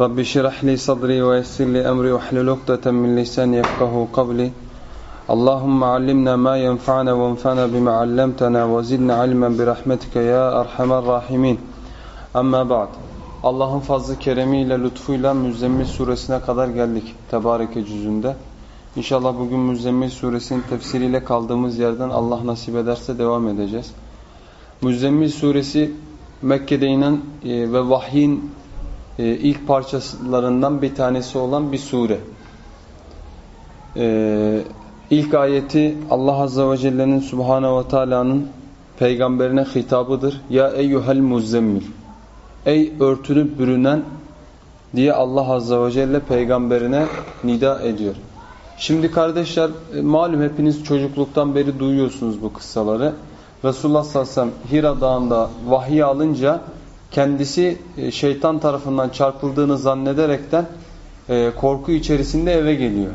رب اشرح لي صدري ويسر لي أمري واحلل عقدة من لساني يفقه قولي اللهم علمنا ما ينفعنا وانفعنا بما علمتنا وزدنا علما برحمتك يا أرحم الراحمين أما بعد Allah'ın fazlı keremiyle, lütfuyla Müzzemmil suresine kadar geldik Tebareke cüzünde. İnşallah bugün Müzzemmil suresinin tefsiriyle kaldığımız yerden Allah nasip ederse devam edeceğiz. Müzzemmil suresi Mekke'de inen e, ve vahyin e, ilk parçalarından bir tanesi olan bir sure. E, ilk ayeti Allah Azze ve Celle'nin Subhanahu ve Taala'nın peygamberine hitabıdır. Ya eyyuhel muzzemmil. Ey örtünüp bürünen diye Allah Azze ve Celle peygamberine nida ediyor. Şimdi kardeşler e, malum hepiniz çocukluktan beri duyuyorsunuz bu kıssaları. Resulullah sallallahu aleyhi ve sellem Hira Dağı'nda vahiy alınca kendisi e, şeytan tarafından çarpıldığını zannederekten e, korku içerisinde eve geliyor.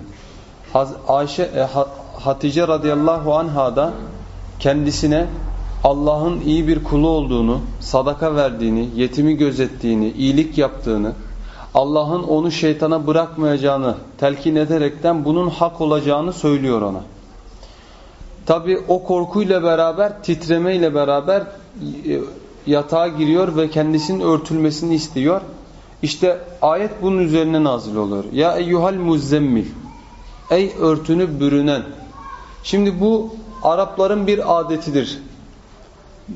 Ayşe Hatice radıyallahu anha da kendisine Allah'ın iyi bir kulu olduğunu, sadaka verdiğini, yetimi gözettiğini, iyilik yaptığını, Allah'ın onu şeytana bırakmayacağını telkin ederekten bunun hak olacağını söylüyor ona. Tabi o korkuyla beraber, titremeyle beraber e, yatağa giriyor ve kendisinin örtülmesini istiyor. İşte ayet bunun üzerine nazil oluyor. Ya eyyuhal muzzemmil. Ey örtünü bürünen. Şimdi bu Arapların bir adetidir.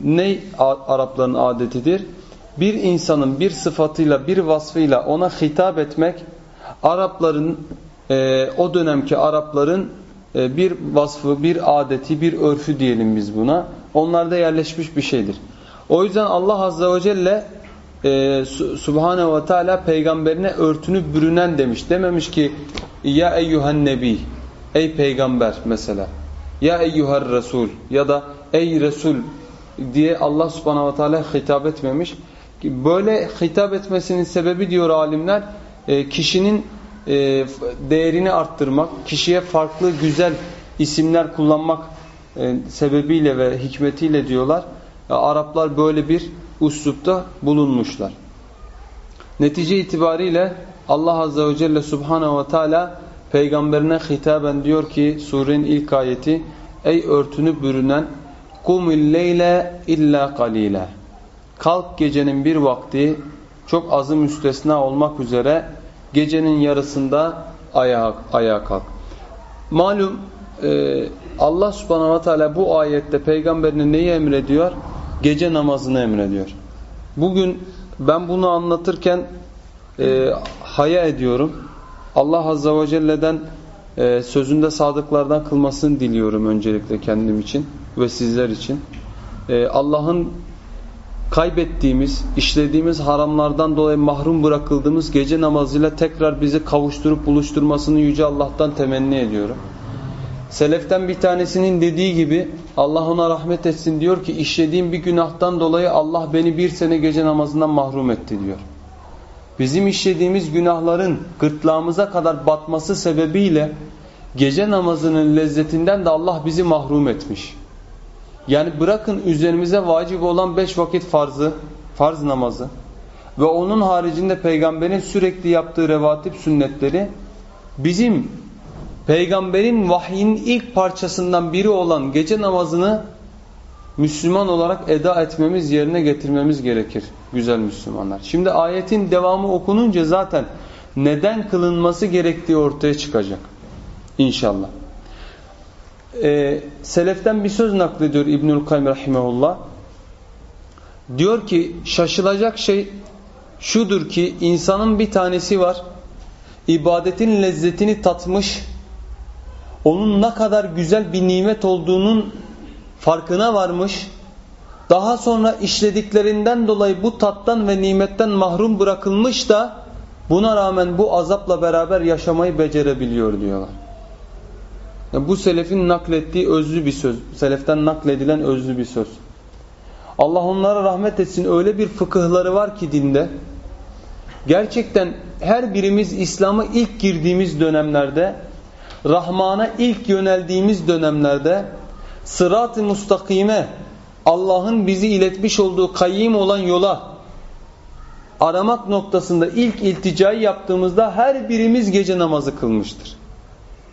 Ne Arapların adetidir? Bir insanın bir sıfatıyla, bir vasfıyla ona hitap etmek Arapların, e, o dönemki Arapların e, bir vasfı, bir adeti, bir örfü diyelim biz buna. Onlarda yerleşmiş bir şeydir. O yüzden Allah Azze ve Celle e, Subhanehu ve Teala peygamberine örtünü bürünen demiş. Dememiş ki ya eyyuhen nebi, ey peygamber mesela. Ya eyyuhar resul ya da ey resul diye Allah subhanahu ve teala hitap etmemiş. Böyle hitap etmesinin sebebi diyor alimler e, kişinin e, değerini arttırmak, kişiye farklı güzel isimler kullanmak e, sebebiyle ve hikmetiyle diyorlar. Araplar böyle bir uslupta bulunmuşlar. Netice itibariyle Allah Azze ve Celle Subhanahu ve Teala peygamberine hitaben diyor ki surenin ilk ayeti Ey örtünü bürünen kumil leyle illa qalila. Kalk gecenin bir vakti çok azı müstesna olmak üzere gecenin yarısında ayağa, ayağa kalk. Malum e, Allah subhanahu ve teala bu ayette peygamberine neyi emrediyor? Gece namazını emrediyor. Bugün ben bunu anlatırken e, haya ediyorum. Allah azze ve celle'den e, sözünde sadıklardan kılmasını diliyorum öncelikle kendim için ve sizler için. E, Allah'ın kaybettiğimiz, işlediğimiz haramlardan dolayı mahrum bırakıldığımız gece namazıyla tekrar bizi kavuşturup buluşturmasını Yüce Allah'tan temenni ediyorum. Seleften bir tanesinin dediği gibi Allah ona rahmet etsin diyor ki işlediğim bir günahtan dolayı Allah beni bir sene gece namazından mahrum etti diyor. Bizim işlediğimiz günahların gırtlağımıza kadar batması sebebiyle gece namazının lezzetinden de Allah bizi mahrum etmiş. Yani bırakın üzerimize vacip olan beş vakit farzı, farz namazı ve onun haricinde peygamberin sürekli yaptığı revatip sünnetleri bizim peygamberin vahyinin ilk parçasından biri olan gece namazını Müslüman olarak eda etmemiz, yerine getirmemiz gerekir güzel Müslümanlar. Şimdi ayetin devamı okununca zaten neden kılınması gerektiği ortaya çıkacak. İnşallah. Ee, Seleften bir söz naklediyor İbnül Kayyum Rahimahullah. Diyor ki şaşılacak şey şudur ki insanın bir tanesi var. ibadetin lezzetini tatmış. Onun ne kadar güzel bir nimet olduğunun farkına varmış. Daha sonra işlediklerinden dolayı bu tattan ve nimetten mahrum bırakılmış da Buna rağmen bu azapla beraber yaşamayı becerebiliyor diyorlar. Yani bu selefin naklettiği özlü bir söz. Seleften nakledilen özlü bir söz. Allah onlara rahmet etsin. Öyle bir fıkıhları var ki dinde. Gerçekten her birimiz İslam'a ilk girdiğimiz dönemlerde, Rahman'a ilk yöneldiğimiz dönemlerde, sırat-ı mustakime, Allah'ın bizi iletmiş olduğu kayyim olan yola aramak noktasında ilk ilticayı yaptığımızda her birimiz gece namazı kılmıştır.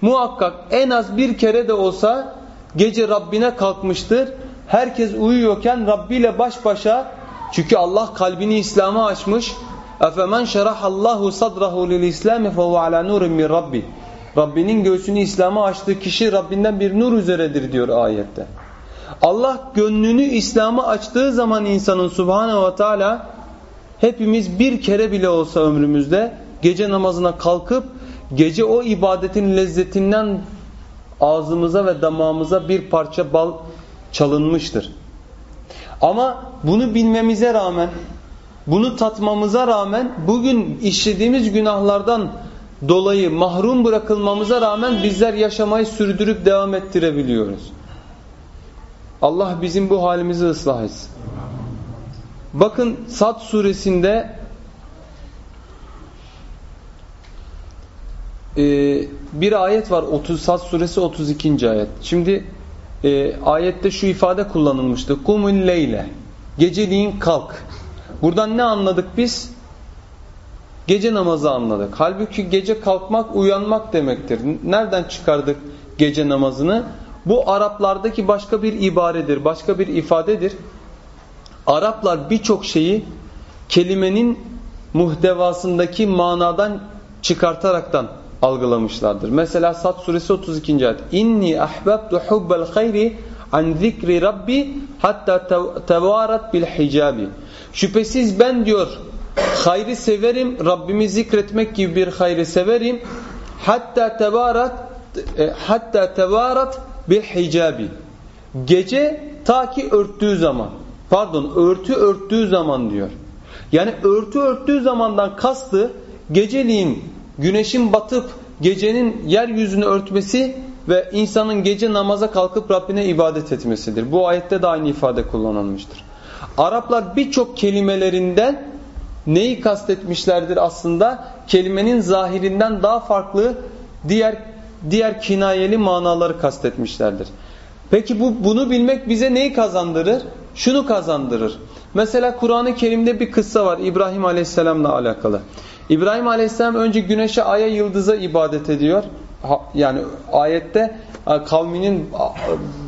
Muhakkak en az bir kere de olsa gece Rabbine kalkmıştır. Herkes uyuyorken Rabbi ile baş başa çünkü Allah kalbini İslam'a açmış. Efemen şerahallahu sadrahu lil İslam fehu ala nurin min Rabbi. Rabbinin göğsünü İslam'a açtığı kişi Rabbinden bir nur üzeredir diyor ayette. Allah gönlünü İslam'a açtığı zaman insanın subhanehu ve teala hepimiz bir kere bile olsa ömrümüzde gece namazına kalkıp gece o ibadetin lezzetinden ağzımıza ve damağımıza bir parça bal çalınmıştır. Ama bunu bilmemize rağmen, bunu tatmamıza rağmen bugün işlediğimiz günahlardan dolayı mahrum bırakılmamıza rağmen bizler yaşamayı sürdürüp devam ettirebiliyoruz. Allah bizim bu halimizi ıslah etsin. Bakın Sad suresinde e, bir ayet var. 30 Sad suresi 32. ayet. Şimdi e, ayette şu ifade kullanılmıştı. Kumul leyle. Geceliğin kalk. Buradan ne anladık biz? Gece namazı anladık. Halbuki gece kalkmak uyanmak demektir. Nereden çıkardık gece namazını? Bu Araplardaki başka bir ibaredir, başka bir ifadedir. Araplar birçok şeyi kelimenin muhtevasındaki manadan çıkartaraktan algılamışlardır. Mesela Sad suresi 32. ayet. İnni ahbabtu hubbel hayri an zikri rabbi hatta tevarat bil hicabi. Şüphesiz ben diyor hayrı severim, Rabbimi zikretmek gibi bir hayrı severim. Hatta tevarat e, hatta tevarat bil hicabi. Gece ta ki örttüğü zaman. Pardon, örtü örttüğü zaman diyor. Yani örtü örttüğü zamandan kastı geceliğin güneşin batıp gecenin yeryüzünü örtmesi ve insanın gece namaza kalkıp Rabbine ibadet etmesidir. Bu ayette de aynı ifade kullanılmıştır. Araplar birçok kelimelerinden neyi kastetmişlerdir aslında? Kelimenin zahirinden daha farklı diğer diğer kinayeli manaları kastetmişlerdir. Peki bu bunu bilmek bize neyi kazandırır? Şunu kazandırır. Mesela Kur'an-ı Kerim'de bir kıssa var İbrahim Aleyhisselam'la alakalı. İbrahim Aleyhisselam önce güneşe, aya, yıldıza ibadet ediyor. Yani ayette e, kavminin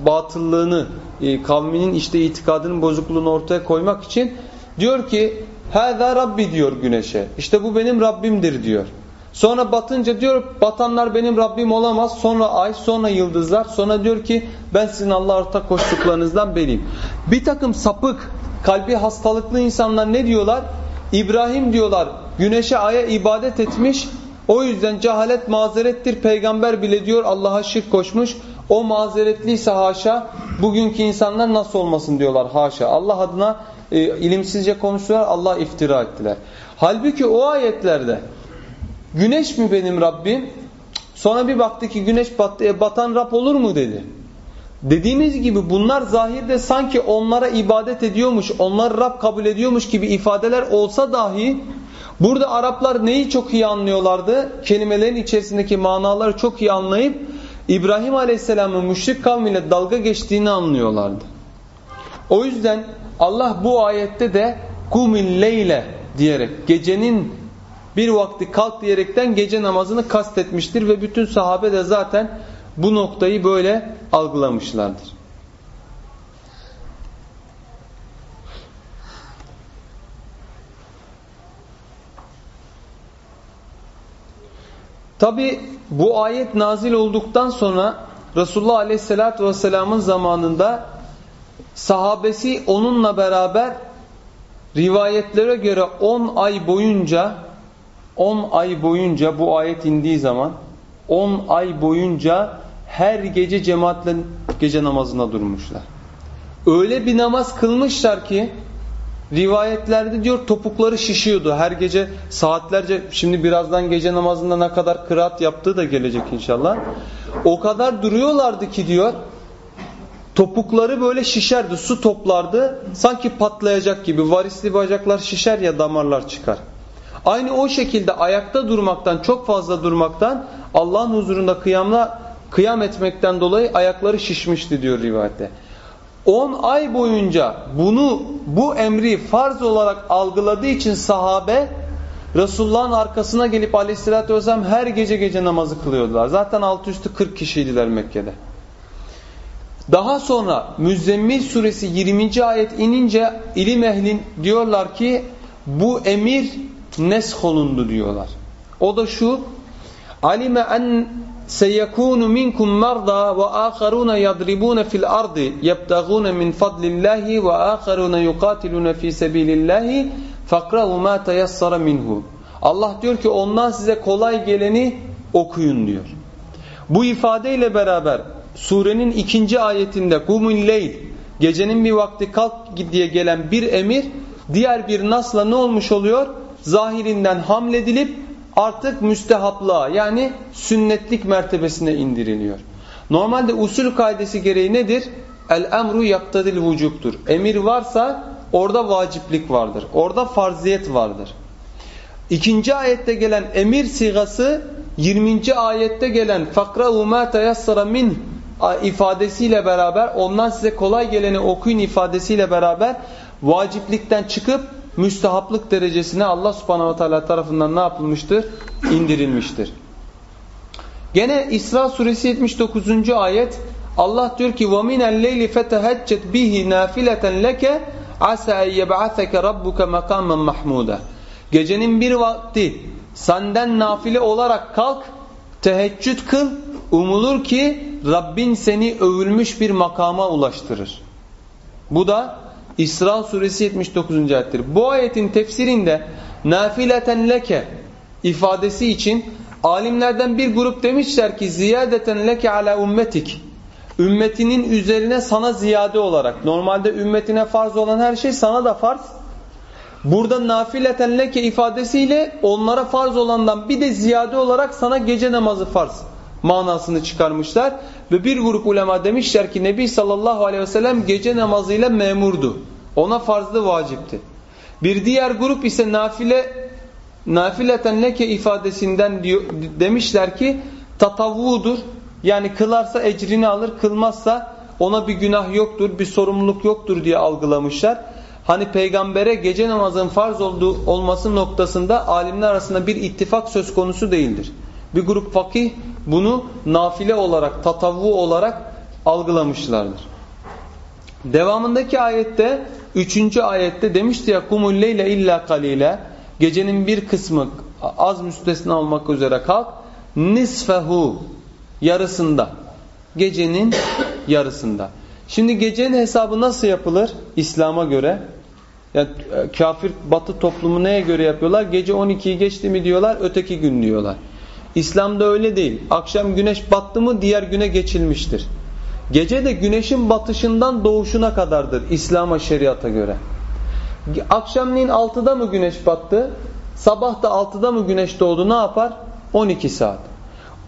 batıllığını, e, kavminin işte itikadının bozukluğunu ortaya koymak için diyor ki Hâzâ Rabbi diyor güneşe. İşte bu benim Rabbimdir diyor. Sonra batınca diyor batanlar benim Rabbim olamaz. Sonra ay, sonra yıldızlar. Sonra diyor ki ben sizin Allah ortak koştuklarınızdan beliyim. Bir takım sapık, kalbi hastalıklı insanlar ne diyorlar? İbrahim diyorlar güneşe aya ibadet etmiş. O yüzden cehalet mazerettir. Peygamber bile diyor Allah'a şirk koşmuş. O mazeretliyse haşa bugünkü insanlar nasıl olmasın diyorlar haşa. Allah adına e, ilimsizce konuştular Allah iftira ettiler. Halbuki o ayetlerde güneş mi benim Rabbim? Sonra bir baktı ki güneş battı, e, batan Rab olur mu dedi. Dediğimiz gibi bunlar zahirde sanki onlara ibadet ediyormuş, onları Rab kabul ediyormuş gibi ifadeler olsa dahi burada Araplar neyi çok iyi anlıyorlardı? Kelimelerin içerisindeki manaları çok iyi anlayıp İbrahim Aleyhisselam'ın müşrik kavmiyle dalga geçtiğini anlıyorlardı. O yüzden Allah bu ayette de kumil leyle diyerek gecenin bir vakti kalk diyerekten gece namazını kastetmiştir ve bütün sahabe de zaten bu noktayı böyle algılamışlardır. Tabi bu ayet nazil olduktan sonra Resulullah Aleyhisselatü Vesselam'ın zamanında sahabesi onunla beraber rivayetlere göre 10 ay boyunca 10 ay boyunca bu ayet indiği zaman 10 ay boyunca her gece cemaatle gece namazına durmuşlar. Öyle bir namaz kılmışlar ki Rivayetlerde diyor topukları şişiyordu. Her gece saatlerce şimdi birazdan gece namazında ne kadar kıraat yaptığı da gelecek inşallah. O kadar duruyorlardı ki diyor topukları böyle şişerdi. Su toplardı. Sanki patlayacak gibi. Varisli bacaklar şişer ya damarlar çıkar. Aynı o şekilde ayakta durmaktan çok fazla durmaktan Allah'ın huzurunda kıyamla kıyam etmekten dolayı ayakları şişmişti diyor rivayette. 10 ay boyunca bunu bu emri farz olarak algıladığı için sahabe Resulullah'ın arkasına gelip aleyhissalatü vesselam her gece gece namazı kılıyordular. Zaten altı üstü 40 kişiydiler Mekke'de. Daha sonra Müzzemmil suresi 20. ayet inince ilim ehlin diyorlar ki bu emir nesh olundu diyorlar. O da şu alime en seyekunu minkum marda ve akharuna yadribuna fil ardi yebtaguna min fadlillahi ve akharuna yuqatiluna fi sabilillahi fakra'u ma tayassara minhu. Allah diyor ki ondan size kolay geleni okuyun diyor. Bu ifadeyle beraber surenin ikinci ayetinde kumul leyl gecenin bir vakti kalk diye gelen bir emir diğer bir nasla ne olmuş oluyor? Zahirinden hamledilip artık müstehaplığa yani sünnetlik mertebesine indiriliyor. Normalde usul kaidesi gereği nedir? El emru yaktadil vücubtur. Emir varsa orada vaciplik vardır. Orada farziyet vardır. İkinci ayette gelen emir sigası 20. ayette gelen fakra'u ma tayassara min ifadesiyle beraber ondan size kolay geleni okuyun ifadesiyle beraber vaciplikten çıkıp müstehaplık derecesine Allah subhanahu teala tarafından ne yapılmıştır? İndirilmiştir. Gene İsra suresi 79. ayet Allah diyor ki وَمِنَ اللَّيْلِ فَتَهَجَّتْ بِهِ نَافِلَةً لَكَ عَسَى اَنْ يَبْعَثَكَ رَبُّكَ مَقَامًا مَحْمُودًا Gecenin bir vakti senden nafile olarak kalk, teheccüd kıl, umulur ki Rabbin seni övülmüş bir makama ulaştırır. Bu da İsra suresi 79. ayettir. Bu ayetin tefsirinde nafileten leke ifadesi için alimlerden bir grup demişler ki ziyadeten leke ala ummetik ümmetinin üzerine sana ziyade olarak normalde ümmetine farz olan her şey sana da farz burada nafileten leke ifadesiyle onlara farz olandan bir de ziyade olarak sana gece namazı farz manasını çıkarmışlar. Ve bir grup ulema demişler ki Nebi sallallahu aleyhi ve sellem gece namazıyla memurdu. Ona farzlı vacipti. Bir diğer grup ise nafile nafileten leke ifadesinden diyor, demişler ki tatavvudur. Yani kılarsa ecrini alır, kılmazsa ona bir günah yoktur, bir sorumluluk yoktur diye algılamışlar. Hani peygambere gece namazın farz olduğu olması noktasında alimler arasında bir ittifak söz konusu değildir. Bir grup fakih bunu nafile olarak, tatavvu olarak algılamışlardır. Devamındaki ayette, üçüncü ayette demişti ya kumul leyle illa kalile gecenin bir kısmı az müstesna olmak üzere kalk nisfehu yarısında gecenin yarısında. Şimdi gecenin hesabı nasıl yapılır İslam'a göre? Yani e, kafir batı toplumu neye göre yapıyorlar? Gece 12'yi geçti mi diyorlar, öteki gün diyorlar. İslam'da öyle değil. Akşam güneş battı mı diğer güne geçilmiştir. Gece de güneşin batışından doğuşuna kadardır İslam'a şeriata göre. Akşamleyin 6'da mı güneş battı? Sabah da 6'da mı güneş doğdu ne yapar? 12 saat.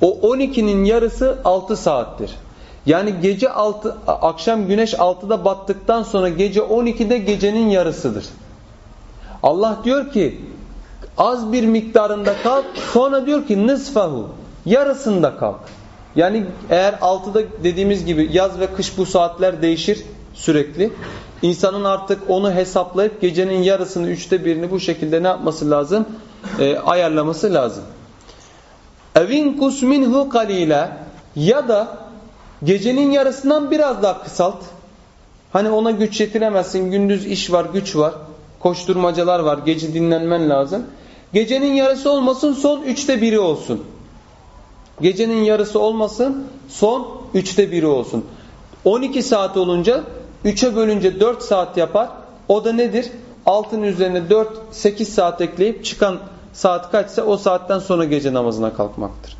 O 12'nin yarısı 6 saattir. Yani gece 6 akşam güneş 6'da battıktan sonra gece 12'de gecenin yarısıdır. Allah diyor ki az bir miktarında kalk sonra diyor ki nısfahu yarısında kalk. Yani eğer 6'da dediğimiz gibi yaz ve kış bu saatler değişir sürekli. İnsanın artık onu hesaplayıp gecenin yarısını üçte birini bu şekilde ne yapması lazım? E, ayarlaması lazım. Evin kus minhu kalile ya da gecenin yarısından biraz daha kısalt. Hani ona güç yetiremezsin. Gündüz iş var, güç var. Koşturmacalar var. Gece dinlenmen lazım. Gecenin yarısı olmasın son üçte biri olsun. Gecenin yarısı olmasın son üçte biri olsun. 12 saat olunca 3'e bölünce 4 saat yapar. O da nedir? Altın üzerine 4 8 saat ekleyip çıkan saat kaçsa o saatten sonra gece namazına kalkmaktır.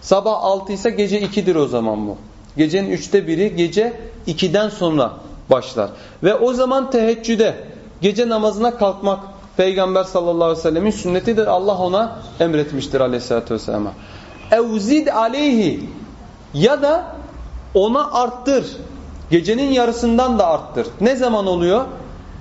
Sabah 6 ise gece 2'dir o zaman bu. Gecenin üçte biri gece 2'den sonra başlar. Ve o zaman teheccüde gece namazına kalkmak Peygamber sallallahu aleyhi ve sellemin sünnetidir. Allah ona emretmiştir aleyhissalatü vesselam'a. Evzid aleyhi ya da ona arttır. Gecenin yarısından da arttır. Ne zaman oluyor?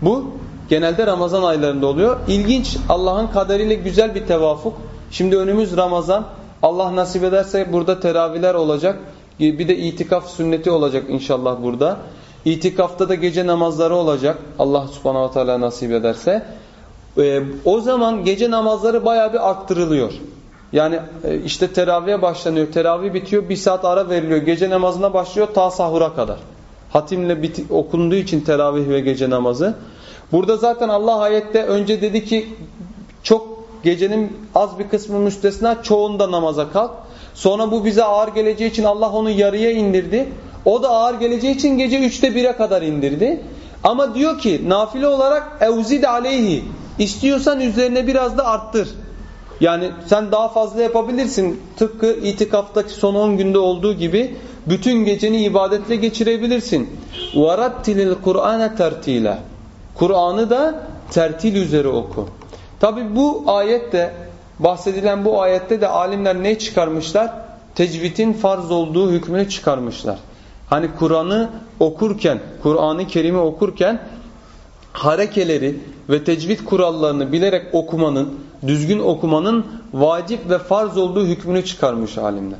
Bu genelde Ramazan aylarında oluyor. İlginç Allah'ın kaderiyle güzel bir tevafuk. Şimdi önümüz Ramazan. Allah nasip ederse burada teravihler olacak. Bir de itikaf sünneti olacak inşallah burada. İtikafta da gece namazları olacak. Allah subhanahu wa ta'ala nasip ederse. Ee, o zaman gece namazları baya bir arttırılıyor. Yani e, işte teravihe başlanıyor. Teravih bitiyor. Bir saat ara veriliyor. Gece namazına başlıyor ta sahura kadar. Hatimle okunduğu için teravih ve gece namazı. Burada zaten Allah ayette önce dedi ki çok gecenin az bir kısmı müstesna çoğunda namaza kalk. Sonra bu bize ağır geleceği için Allah onu yarıya indirdi. O da ağır geleceği için gece üçte bire kadar indirdi. Ama diyor ki nafile olarak evzid aleyhi istiyorsan üzerine biraz da arttır. Yani sen daha fazla yapabilirsin. Tıpkı itikaftaki son 10 günde olduğu gibi bütün geceni ibadetle geçirebilirsin. وَرَتِّلِ الْقُرْآنَ تَرْتِيلًا Kur'an'ı da tertil üzere oku. Tabi bu ayette bahsedilen bu ayette de alimler ne çıkarmışlar? Tecvidin farz olduğu hükmünü çıkarmışlar. Hani Kur'an'ı okurken, Kur'an-ı Kerim'i okurken harekeleri ve tecvid kurallarını bilerek okumanın, düzgün okumanın vacip ve farz olduğu hükmünü çıkarmış alimler.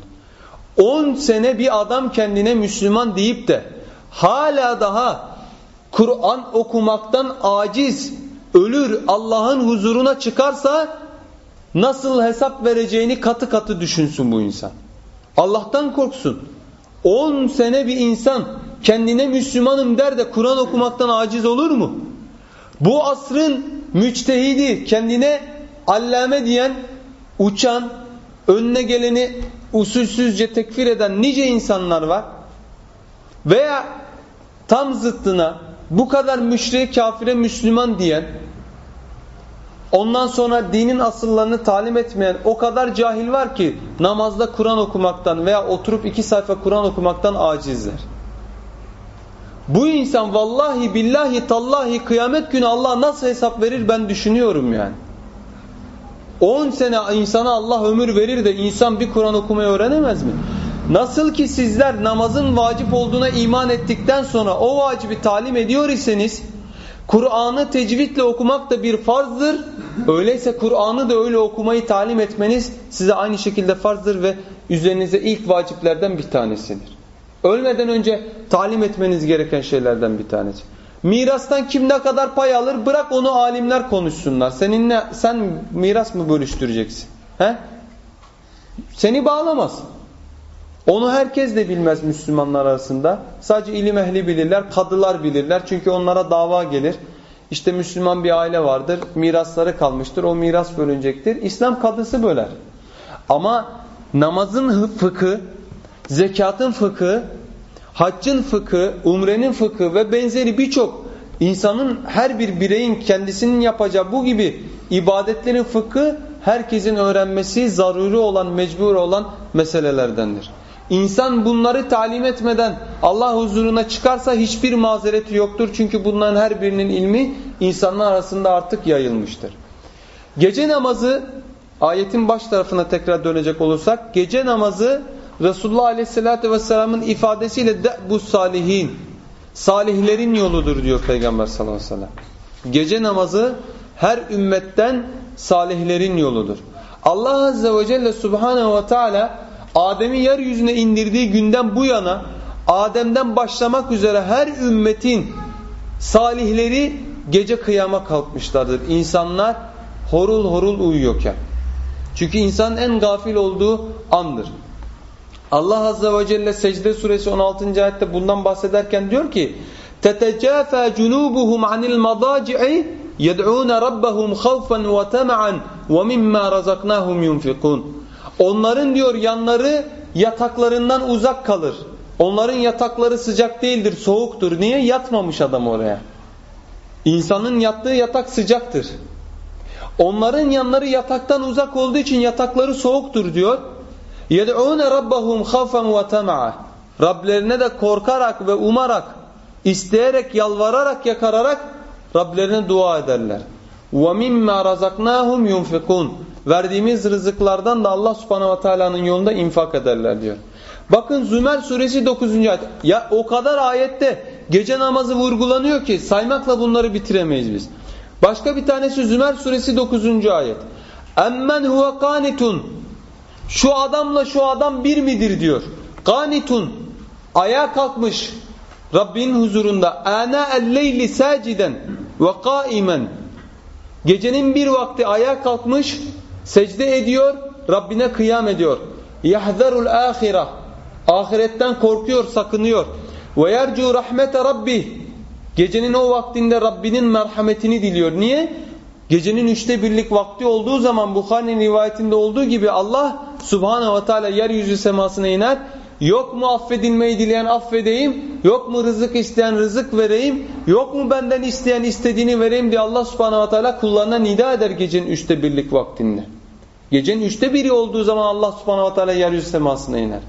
10 sene bir adam kendine Müslüman deyip de hala daha Kur'an okumaktan aciz, ölür, Allah'ın huzuruna çıkarsa nasıl hesap vereceğini katı katı düşünsün bu insan. Allah'tan korksun. 10 sene bir insan kendine Müslümanım der de Kur'an okumaktan aciz olur mu? Bu asrın müçtehidi kendine allame diyen, uçan, önüne geleni usulsüzce tekfir eden nice insanlar var. Veya tam zıttına bu kadar müşrik, kafire, Müslüman diyen, ondan sonra dinin asıllarını talim etmeyen o kadar cahil var ki namazda Kur'an okumaktan veya oturup iki sayfa Kur'an okumaktan acizler. Bu insan vallahi billahi tallahi kıyamet günü Allah nasıl hesap verir ben düşünüyorum yani. 10 sene insana Allah ömür verir de insan bir Kur'an okumayı öğrenemez mi? Nasıl ki sizler namazın vacip olduğuna iman ettikten sonra o vacibi talim ediyor iseniz Kur'an'ı tecvidle okumak da bir farzdır. Öyleyse Kur'an'ı da öyle okumayı talim etmeniz size aynı şekilde farzdır ve üzerinize ilk vaciplerden bir tanesidir. Ölmeden önce talim etmeniz gereken şeylerden bir tanesi. Mirastan kim ne kadar pay alır bırak onu alimler konuşsunlar. Seninle sen miras mı bölüştüreceksin? He? Seni bağlamaz. Onu herkes de bilmez Müslümanlar arasında. Sadece ilim ehli bilirler, kadılar bilirler. Çünkü onlara dava gelir. İşte Müslüman bir aile vardır, mirasları kalmıştır, o miras bölünecektir. İslam kadısı böler. Ama namazın fıkı, zekatın fıkı, haccın fıkı, umrenin fıkı ve benzeri birçok insanın her bir bireyin kendisinin yapacağı bu gibi ibadetlerin fıkı herkesin öğrenmesi zaruri olan, mecbur olan meselelerdendir. İnsan bunları talim etmeden Allah huzuruna çıkarsa hiçbir mazereti yoktur. Çünkü bunların her birinin ilmi insanlar arasında artık yayılmıştır. Gece namazı ayetin baş tarafına tekrar dönecek olursak gece namazı Resulullah Aleyhisselatü Vesselam'ın ifadesiyle de bu salihin salihlerin yoludur diyor Peygamber sallallahu aleyhi ve. Gece namazı her ümmetten salihlerin yoludur. Allah Azze ve Celle Subhanahu ve Teala Adem'i yeryüzüne indirdiği günden bu yana Adem'den başlamak üzere her ümmetin salihleri gece kıyama kalkmışlardır. İnsanlar horul horul uyuyorken. Çünkü insan en gafil olduğu andır. Allah Azze ve Celle Secde Suresi 16. ayette bundan bahsederken diyor ki تَتَجَافَى جُنُوبُهُمْ عَنِ الْمَضَاجِعِ يَدْعُونَ رَبَّهُمْ خَوْفًا وَتَمَعًا وَمِمَّا رَزَقْنَاهُمْ يُنْفِقُونَ Onların diyor yanları yataklarından uzak kalır. Onların yatakları sıcak değildir, soğuktur. Niye? Yatmamış adam oraya. İnsanın yattığı yatak sıcaktır. Onların yanları yataktan uzak olduğu için yatakları soğuktur diyor. Yed'ûne rabbahum khafen ve tem'a. Rablerine de korkarak ve umarak, isteyerek, yalvararak, yakararak Rablerine dua ederler. وَمِمَّا رَزَقْنَاهُمْ يُنْفِقُونَ Verdiğimiz rızıklardan da Allah subhanahu ve teala'nın yolunda infak ederler diyor. Bakın Zümer suresi 9. ayet. Ya o kadar ayette gece namazı vurgulanıyor ki saymakla bunları bitiremeyiz biz. Başka bir tanesi Zümer suresi 9. ayet. Emmen huve kanitun şu adamla şu adam bir midir diyor. Kanitun. Ayağa kalkmış Rabbinin huzurunda. Ana el-leyli saciden ve kaimen. Gecenin bir vakti ayağa kalkmış, secde ediyor, Rabbine kıyam ediyor. Yahzarul ahireh. Ahiretten korkuyor, sakınıyor. Ve yercu rahmete rabbi. Gecenin o vaktinde Rabbinin merhametini diliyor. Niye? Gecenin üçte birlik vakti olduğu zaman Bukhari'nin rivayetinde olduğu gibi Allah Subhanahu ve Teala yeryüzü semasına iner. Yok mu affedilmeyi dileyen affedeyim? Yok mu rızık isteyen rızık vereyim? Yok mu benden isteyen istediğini vereyim diye Allah Subhanahu ve Teala kullarına nida eder gecenin üçte birlik vaktinde. Gecenin üçte biri olduğu zaman Allah Subhanahu ve Teala yeryüzü semasına iner.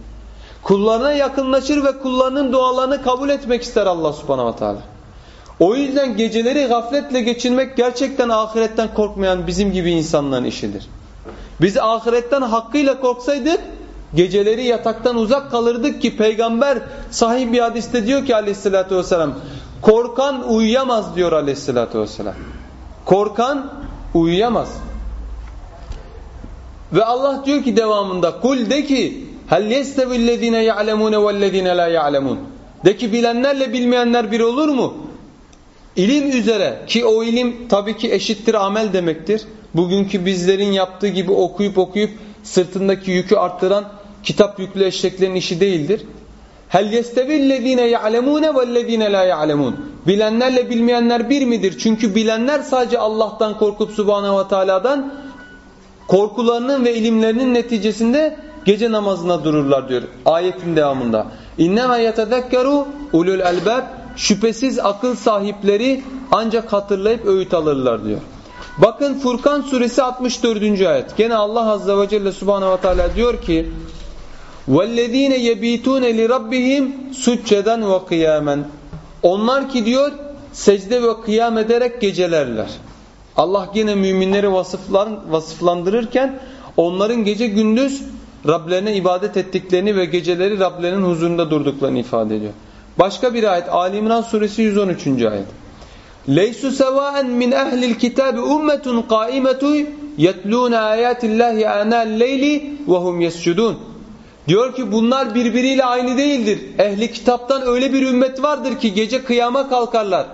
Kullarına yakınlaşır ve kullarının dualarını kabul etmek ister Allah Subhanahu ve Teala. O yüzden geceleri gafletle geçirmek gerçekten ahiretten korkmayan bizim gibi insanların işidir. Biz ahiretten hakkıyla korksaydık geceleri yataktan uzak kalırdık ki peygamber sahih bir hadiste diyor ki aleyhissalatü vesselam korkan uyuyamaz diyor aleyhissalatü vesselam. Korkan uyuyamaz. Ve Allah diyor ki devamında kul de ki hel yestevillezine ya'lemune vellezine la ya'lemun. De ki bilenlerle bilmeyenler bir olur mu? İlim üzere ki o ilim tabii ki eşittir amel demektir. Bugünkü bizlerin yaptığı gibi okuyup okuyup sırtındaki yükü arttıran kitap yüklü eşeklerin işi değildir. Hel yestevillezine ya'lemune vellezine la ya'lemun. Bilenlerle bilmeyenler bir midir? Çünkü bilenler sadece Allah'tan korkup Subhanahu ve Teala'dan korkularının ve ilimlerinin neticesinde gece namazına dururlar diyor ayetin devamında. İnnemâ yetezekkeru ulul elbab şüphesiz akıl sahipleri ancak hatırlayıp öğüt alırlar diyor. Bakın Furkan suresi 64. ayet. Gene Allah azze ve celle subhanahu ve teala diyor ki وَالَّذ۪ينَ يَب۪يتُونَ لِرَبِّهِمْ سُجَّدًا وَقِيَامًا Onlar ki diyor secde ve kıyam ederek gecelerler. Allah yine müminleri vasıflar, vasıflandırırken onların gece gündüz Rablerine ibadet ettiklerini ve geceleri Rablerinin huzurunda durduklarını ifade ediyor. Başka bir ayet Ali İmran suresi 113. ayet. Leysu sevaen min ehlil kitabi ummetun qaimetu yetlûne âyâtillâhi ânâl leyli ve hum yescudûn. Diyor ki bunlar birbiriyle aynı değildir. Ehli kitaptan öyle bir ümmet vardır ki gece kıyama kalkarlar.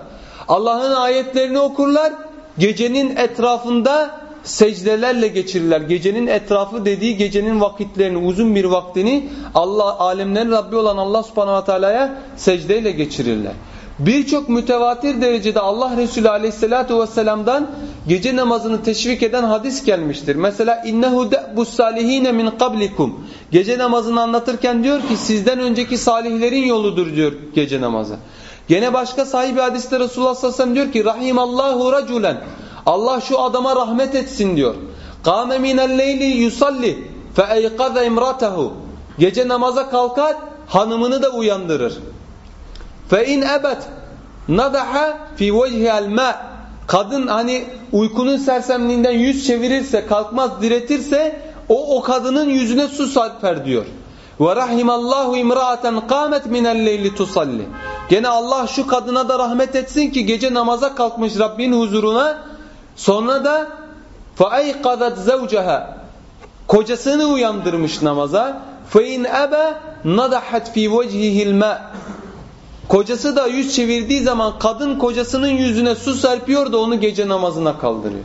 Allah'ın ayetlerini okurlar. Gecenin etrafında secdelerle geçirirler. Gecenin etrafı dediği gecenin vakitlerini, uzun bir vaktini Allah alemlerin Rabbi olan Allah Subhanahu ve Teala'ya secdeyle geçirirler. Birçok mütevatir derecede Allah Resulü Aleyhisselatü Vesselam'dan gece namazını teşvik eden hadis gelmiştir. Mesela innehu de'bus salihine min qablikum. Gece namazını anlatırken diyor ki sizden önceki salihlerin yoludur diyor gece namazı. Gene başka sahibi hadiste Resulullah sallallahu aleyhi ve sellem diyor ki rahimallahu raculen. Allah şu adama rahmet etsin diyor. Kâme minel leyli yusalli fe eykaze. Gece namaza kalkar hanımını da uyandırır. Fe in ebet nadaha fi vechihel ma. Kadın hani uykunun sersemliğinden yüz çevirirse, kalkmaz, diretirse o o kadının yüzüne su serper diyor. Ve rahimallahu imra'aten qamet minel leyli tusalli. Gene Allah şu kadına da rahmet etsin ki gece namaza kalkmış Rabbin huzuruna sonra da فَاَيْقَذَتْ زَوْجَهَا Kocasını uyandırmış namaza. فَاِنْ اَبَى نَدَحَتْ ف۪ي وَجْهِهِ الْمَاءِ Kocası da yüz çevirdiği zaman kadın kocasının yüzüne su serpiyor da onu gece namazına kaldırıyor.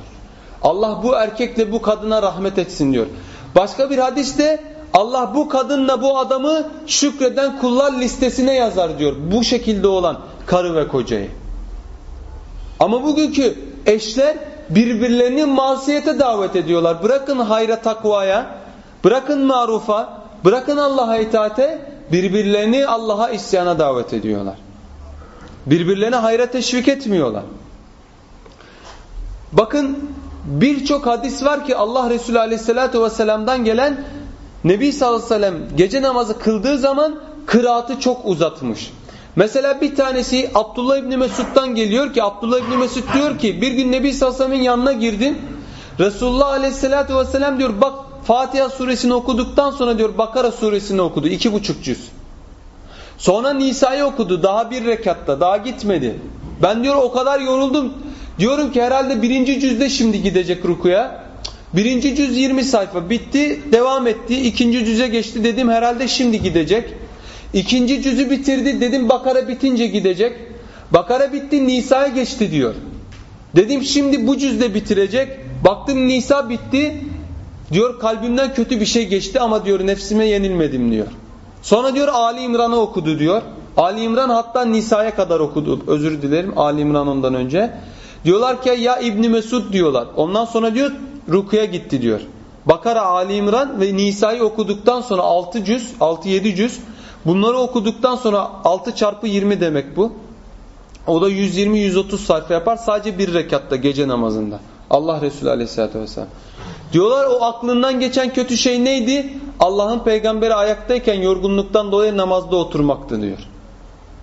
Allah bu erkekle bu kadına rahmet etsin diyor. Başka bir hadiste Allah bu kadınla bu adamı şükreden kullar listesine yazar diyor. Bu şekilde olan karı ve kocayı. Ama bugünkü eşler birbirlerini masiyete davet ediyorlar. Bırakın hayra takvaya, bırakın marufa, bırakın Allah'a itaate, birbirlerini Allah'a isyana davet ediyorlar. Birbirlerine hayra teşvik etmiyorlar. Bakın birçok hadis var ki Allah Resulü Aleyhisselatü Vesselam'dan gelen Nebi sallallahu aleyhi ve sellem gece namazı kıldığı zaman kıraatı çok uzatmış. Mesela bir tanesi Abdullah İbni Mesud'dan geliyor ki Abdullah İbni Mesud diyor ki bir gün Nebi Sallallahu yanına girdim. Resulullah Aleyhisselatü Vesselam diyor bak Fatiha suresini okuduktan sonra diyor Bakara suresini okudu. iki buçuk cüz. Sonra Nisa'yı okudu daha bir rekatta daha gitmedi. Ben diyor o kadar yoruldum. Diyorum ki herhalde birinci cüzde şimdi gidecek rukuya. Birinci cüz 20 sayfa bitti devam etti. ikinci cüze geçti dedim herhalde şimdi gidecek. İkinci cüzü bitirdi dedim Bakara bitince gidecek. Bakara bitti Nisa'ya geçti diyor. Dedim şimdi bu cüzde bitirecek. Baktım Nisa bitti. Diyor kalbimden kötü bir şey geçti ama diyor nefsime yenilmedim diyor. Sonra diyor Ali İmran'ı okudu diyor. Ali İmran hatta Nisa'ya kadar okudu. Özür dilerim Ali İmran ondan önce. Diyorlar ki ya İbni Mesud diyorlar. Ondan sonra diyor Ruku'ya gitti diyor. Bakara Ali İmran ve Nisa'yı okuduktan sonra 6 cüz, 6-7 cüz. Bunları okuduktan sonra 6 çarpı 20 demek bu. O da 120-130 sayfa yapar sadece bir rekatta gece namazında. Allah Resulü Aleyhisselatü Vesselam. Diyorlar o aklından geçen kötü şey neydi? Allah'ın peygamberi ayaktayken yorgunluktan dolayı namazda oturmaktı diyor.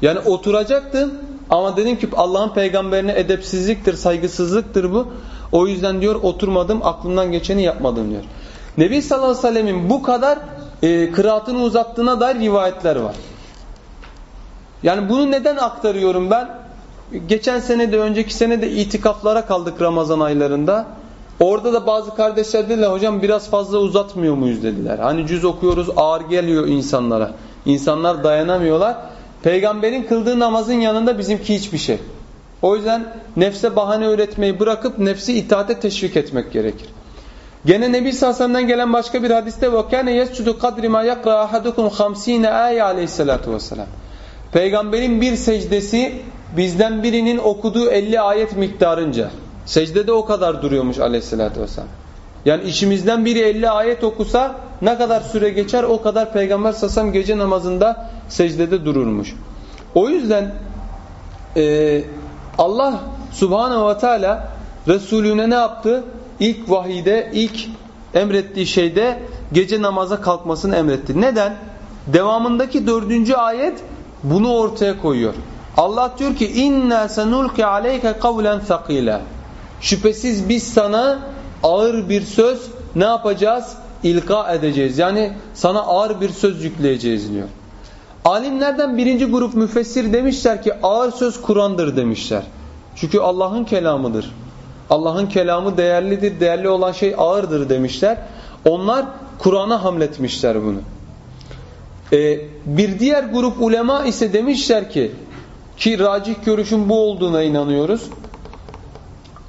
Yani oturacaktım ama dedim ki Allah'ın peygamberine edepsizliktir, saygısızlıktır bu. O yüzden diyor oturmadım, aklımdan geçeni yapmadım diyor. Nebi sallallahu aleyhi ve sellemin bu kadar e, kıraatını uzattığına dair rivayetler var. Yani bunu neden aktarıyorum ben? Geçen sene de önceki sene de itikaflara kaldık Ramazan aylarında. Orada da bazı kardeşler dediler hocam biraz fazla uzatmıyor muyuz dediler. Hani cüz okuyoruz ağır geliyor insanlara. İnsanlar dayanamıyorlar. Peygamberin kıldığı namazın yanında bizimki hiçbir şey. O yüzden nefse bahane üretmeyi bırakıp nefsi itaate teşvik etmek gerekir. Gene Nebi Sassan'dan gelen başka bir hadiste وَكَانَ يَسْجُدُ قَدْرِ مَا يَقْرَى أَحَدُكُمْ خَمْس۪ينَ آيَ aleyhissalatu vesselam. Peygamberin bir secdesi bizden birinin okuduğu 50 ayet miktarınca. Secdede o kadar duruyormuş aleyhissalatü vesselam. Yani işimizden biri 50 ayet okusa ne kadar süre geçer o kadar Peygamber sasam gece namazında secdede dururmuş. O yüzden e, Allah subhanehu ve teala Resulüne ne yaptı? İlk vahide, ilk emrettiği şeyde gece namaza kalkmasını emretti. Neden? Devamındaki dördüncü ayet bunu ortaya koyuyor. Allah diyor ki inna senulki aleyke kavlen thakila. Şüphesiz biz sana ağır bir söz ne yapacağız? İlka edeceğiz. Yani sana ağır bir söz yükleyeceğiz diyor. Alimlerden birinci grup müfessir demişler ki ağır söz Kur'an'dır demişler. Çünkü Allah'ın kelamıdır. Allah'ın kelamı değerlidir. Değerli olan şey ağırdır demişler. Onlar Kur'an'a hamletmişler bunu. Ee, bir diğer grup ulema ise demişler ki ki racih görüşün bu olduğuna inanıyoruz.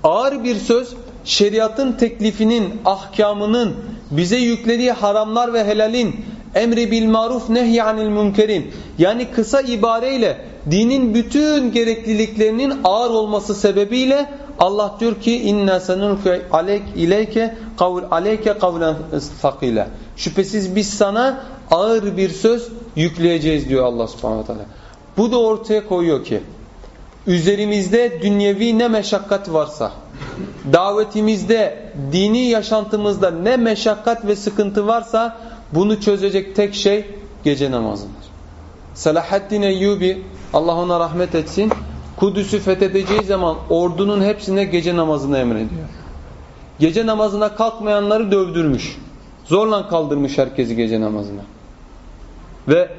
Ağır bir söz şeriatın teklifinin, ahkamının, bize yüklediği haramlar ve helalin, emri bil maruf nehyanil münkerin yani kısa ibareyle dinin bütün gerekliliklerinin ağır olması sebebiyle Allah diyor ki inna sanulke aleyk ileyke kavl aleyke kavlen sakile. Şüphesiz biz sana ağır bir söz yükleyeceğiz diyor Allah Subhanahu teala. Bu da ortaya koyuyor ki üzerimizde dünyevi ne meşakkat varsa davetimizde, dini yaşantımızda ne meşakkat ve sıkıntı varsa bunu çözecek tek şey gece namazıdır. Selahaddin Eyyubi Allah ona rahmet etsin Kudüs'ü fethedeceği zaman ordunun hepsine gece namazını emrediyor. Gece namazına kalkmayanları dövdürmüş. Zorla kaldırmış herkesi gece namazına. Ve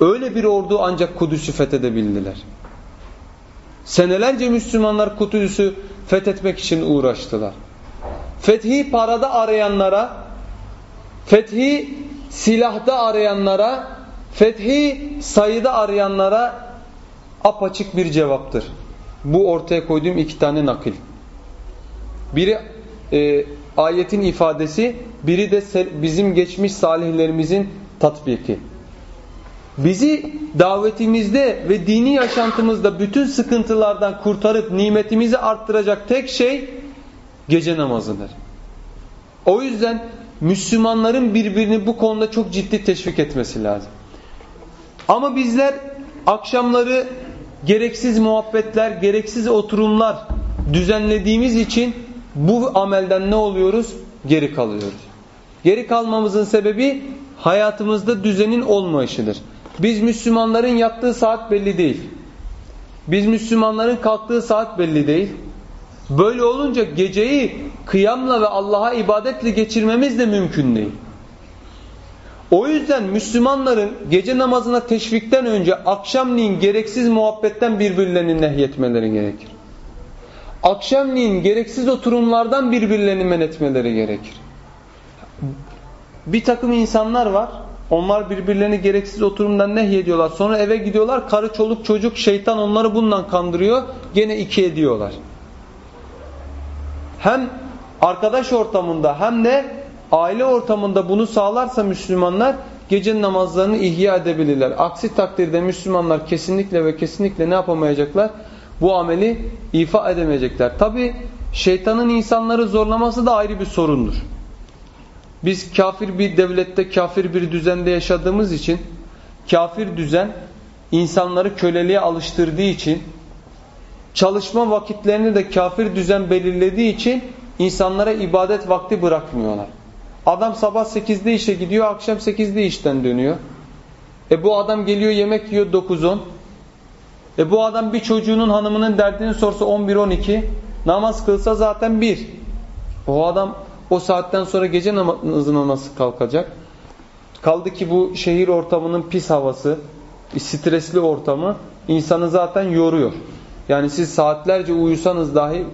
öyle bir ordu ancak Kudüs'ü fethedebildiler. Senelerce Müslümanlar Kudüs'ü fethetmek için uğraştılar. Fethi parada arayanlara, fethi silahda arayanlara, fethi sayıda arayanlara apaçık bir cevaptır. Bu ortaya koyduğum iki tane nakil. Biri e, ayetin ifadesi, biri de bizim geçmiş salihlerimizin tatbiki. Bizi davetimizde ve dini yaşantımızda bütün sıkıntılardan kurtarıp nimetimizi arttıracak tek şey gece namazıdır. O yüzden Müslümanların birbirini bu konuda çok ciddi teşvik etmesi lazım. Ama bizler akşamları gereksiz muhabbetler, gereksiz oturumlar düzenlediğimiz için bu amelden ne oluyoruz? Geri kalıyoruz. Geri kalmamızın sebebi hayatımızda düzenin olmayışıdır. Biz Müslümanların yattığı saat belli değil. Biz Müslümanların kalktığı saat belli değil. Böyle olunca geceyi kıyamla ve Allah'a ibadetle geçirmemiz de mümkün değil. O yüzden Müslümanların gece namazına teşvikten önce akşamleyin gereksiz muhabbetten birbirlerini nehyetmeleri gerekir. Akşamleyin gereksiz oturumlardan birbirlerini men etmeleri gerekir. Bir takım insanlar var. Onlar birbirlerini gereksiz oturumdan nehyediyorlar. Sonra eve gidiyorlar. Karı, çoluk, çocuk, şeytan onları bundan kandırıyor. Gene iki ediyorlar. Hem arkadaş ortamında hem de aile ortamında bunu sağlarsa Müslümanlar gece namazlarını ihya edebilirler. Aksi takdirde Müslümanlar kesinlikle ve kesinlikle ne yapamayacaklar? Bu ameli ifa edemeyecekler. Tabi şeytanın insanları zorlaması da ayrı bir sorundur. Biz kafir bir devlette, kafir bir düzende yaşadığımız için kafir düzen insanları köleliğe alıştırdığı için çalışma vakitlerini de kafir düzen belirlediği için insanlara ibadet vakti bırakmıyorlar. Adam sabah 8'de işe gidiyor, akşam 8'de işten dönüyor. E bu adam geliyor yemek yiyor 9-10. E bu adam bir çocuğunun hanımının derdini sorsa 11-12. Namaz kılsa zaten bir. O adam o saatten sonra gece namazına nasıl kalkacak? Kaldı ki bu şehir ortamının pis havası, stresli ortamı insanı zaten yoruyor. Yani siz saatlerce uyusanız dahi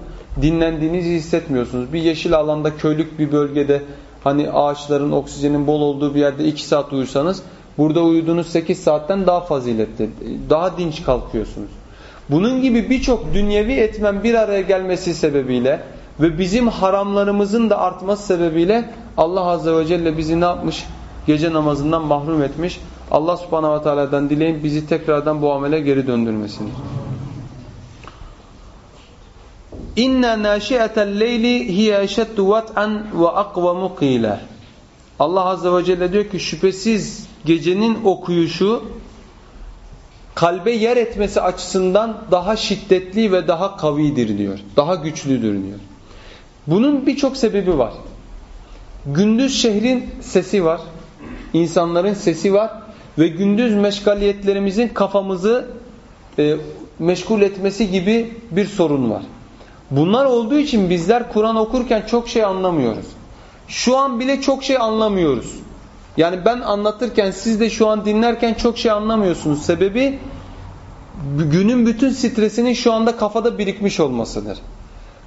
dinlendiğinizi hissetmiyorsunuz. Bir yeşil alanda, köylük bir bölgede hani ağaçların, oksijenin bol olduğu bir yerde 2 saat uyursanız burada uyuduğunuz 8 saatten daha faziletli, daha dinç kalkıyorsunuz. Bunun gibi birçok dünyevi etmen bir araya gelmesi sebebiyle ve bizim haramlarımızın da artması sebebiyle Allah Azze ve Celle bizi ne yapmış? Gece namazından mahrum etmiş. Allah subhanahu ve teala'dan dileyin bizi tekrardan bu amele geri döndürmesini. İnne naşi'atel leyli hiye eşeddu vat'an ve akvamu qîle. Allah Azze ve Celle diyor ki şüphesiz gecenin okuyuşu kalbe yer etmesi açısından daha şiddetli ve daha kavidir diyor. Daha güçlüdür diyor. Bunun birçok sebebi var. Gündüz şehrin sesi var. insanların sesi var. Ve gündüz meşgaliyetlerimizin kafamızı e, meşgul etmesi gibi bir sorun var. Bunlar olduğu için bizler Kur'an okurken çok şey anlamıyoruz. Şu an bile çok şey anlamıyoruz. Yani ben anlatırken siz de şu an dinlerken çok şey anlamıyorsunuz. Sebebi günün bütün stresinin şu anda kafada birikmiş olmasıdır.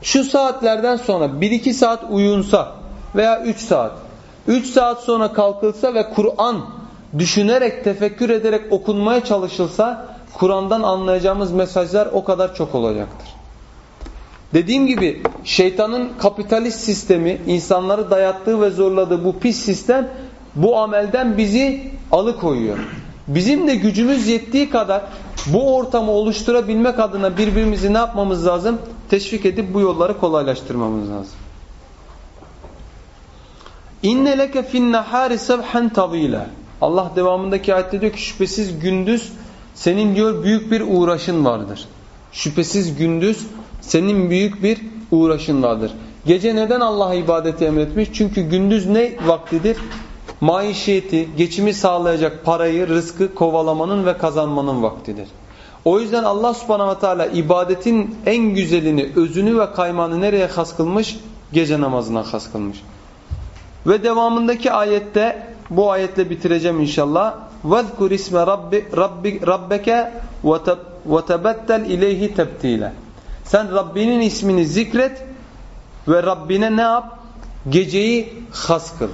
Şu saatlerden sonra 1-2 saat uyunsa veya 3 saat, 3 saat sonra kalkılsa ve Kur'an düşünerek, tefekkür ederek okunmaya çalışılsa Kur'an'dan anlayacağımız mesajlar o kadar çok olacaktır. Dediğim gibi şeytanın kapitalist sistemi, insanları dayattığı ve zorladığı bu pis sistem bu amelden bizi alıkoyuyor. Bizim de gücümüz yettiği kadar bu ortamı oluşturabilmek adına birbirimizi ne yapmamız lazım? Teşvik edip bu yolları kolaylaştırmamız lazım. İnne leke fin nahari sabhan. Allah devamındaki ayette diyor ki şüphesiz gündüz senin diyor büyük bir uğraşın vardır. Şüphesiz gündüz senin büyük bir uğraşın vardır. Gece neden Allah'a ibadeti emretmiş? Çünkü gündüz ne vaktidir? Maişiyeti, geçimi sağlayacak parayı, rızkı kovalamanın ve kazanmanın vaktidir. O yüzden Allah subhanahu ve teala ibadetin en güzelini, özünü ve kaymağını nereye has kılmış? Gece namazına has kılmış. Ve devamındaki ayette, bu ayetle bitireceğim inşallah. وَذْكُرْ اسْمَ رَبِّكَ وَتَبَتَّلْ اِلَيْهِ تَبْتِيلًا sen Rabbinin ismini zikret ve Rabbine ne yap? Geceyi has kıl.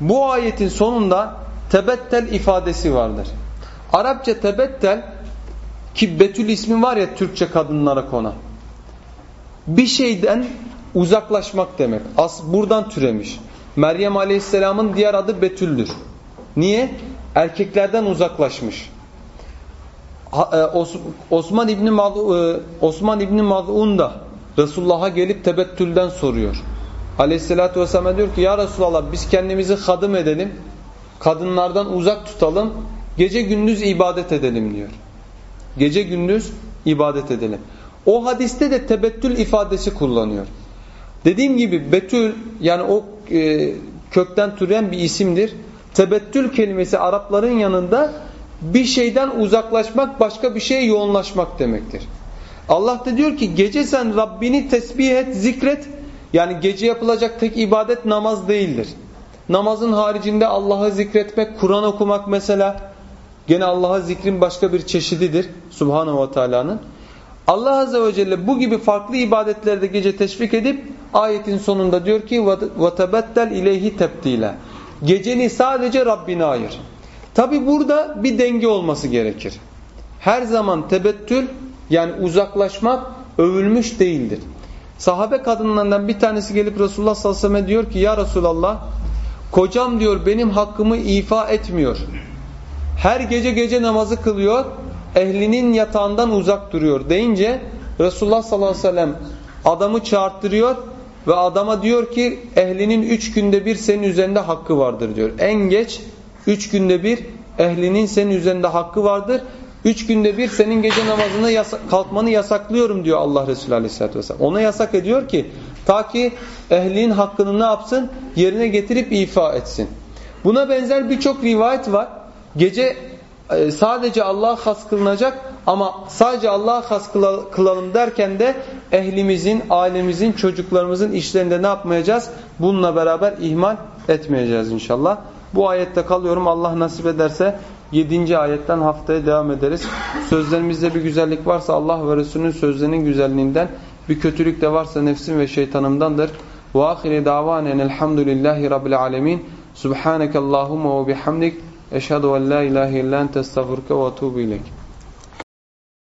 Bu ayetin sonunda tebettel ifadesi vardır. Arapça tebettel ki Betül ismi var ya Türkçe kadınlara kona. Bir şeyden uzaklaşmak demek. As buradan türemiş. Meryem Aleyhisselam'ın diğer adı Betül'dür. Niye? Erkeklerden uzaklaşmış. E, Osman İbni e, Osman İbni Maz'un da Resulullah'a gelip tebettülden soruyor. Aleyhisselatü Vesselam diyor ki ya Resulallah biz kendimizi hadım edelim. Kadınlardan uzak tutalım. Gece gündüz ibadet edelim diyor. Gece gündüz ibadet edelim. O hadiste de tebettül ifadesi kullanıyor. Dediğim gibi betül yani o e, kökten türeyen bir isimdir. Tebettül kelimesi Arapların yanında bir şeyden uzaklaşmak, başka bir şeye yoğunlaşmak demektir. Allah da diyor ki gece sen Rabbini tesbih et, zikret. Yani gece yapılacak tek ibadet namaz değildir. Namazın haricinde Allah'ı zikretmek, Kur'an okumak mesela gene Allah'a zikrin başka bir çeşididir Subhanahu ve Taala'nın. Allah Azze ve Celle bu gibi farklı ibadetlerde gece teşvik edip ayetin sonunda diyor ki وَتَبَتَّلْ اِلَيْهِ تَبْدِيلًا Geceni sadece Rabbine ayır. Tabi burada bir denge olması gerekir. Her zaman tebettül yani uzaklaşmak övülmüş değildir. Sahabe kadınlarından bir tanesi gelip Resulullah sallallahu aleyhi ve sellem diyor ki ya Resulallah kocam diyor benim hakkımı ifa etmiyor. Her gece gece namazı kılıyor ehlinin yatağından uzak duruyor deyince Resulullah sallallahu aleyhi ve sellem adamı çağırttırıyor ve adama diyor ki ehlinin üç günde bir senin üzerinde hakkı vardır diyor. En geç üç günde bir ehlinin senin üzerinde hakkı vardır. Üç günde bir senin gece namazına yasa kalkmanı yasaklıyorum diyor Allah Resulü Aleyhisselatü Vesselam. Ona yasak ediyor ki ta ki ehlinin hakkını ne yapsın? Yerine getirip ifa etsin. Buna benzer birçok rivayet var. Gece e, sadece Allah has kılınacak ama sadece Allah has kılalım derken de ehlimizin, ailemizin, çocuklarımızın işlerinde ne yapmayacağız? Bununla beraber ihmal etmeyeceğiz inşallah. Bu ayette kalıyorum. Allah nasip ederse 7. ayetten haftaya devam ederiz. Sözlerimizde bir güzellik varsa Allah ve Resulünün sözlerinin güzelliğinden, bir kötülük de varsa nefsim ve şeytanımdandır. Ve ahire davanen elhamdülillahi rabbil alemin. Subhaneke Allahumma ve bihamdik. Eşhedü en la ilahe illa ente estağfurke ve etûbü.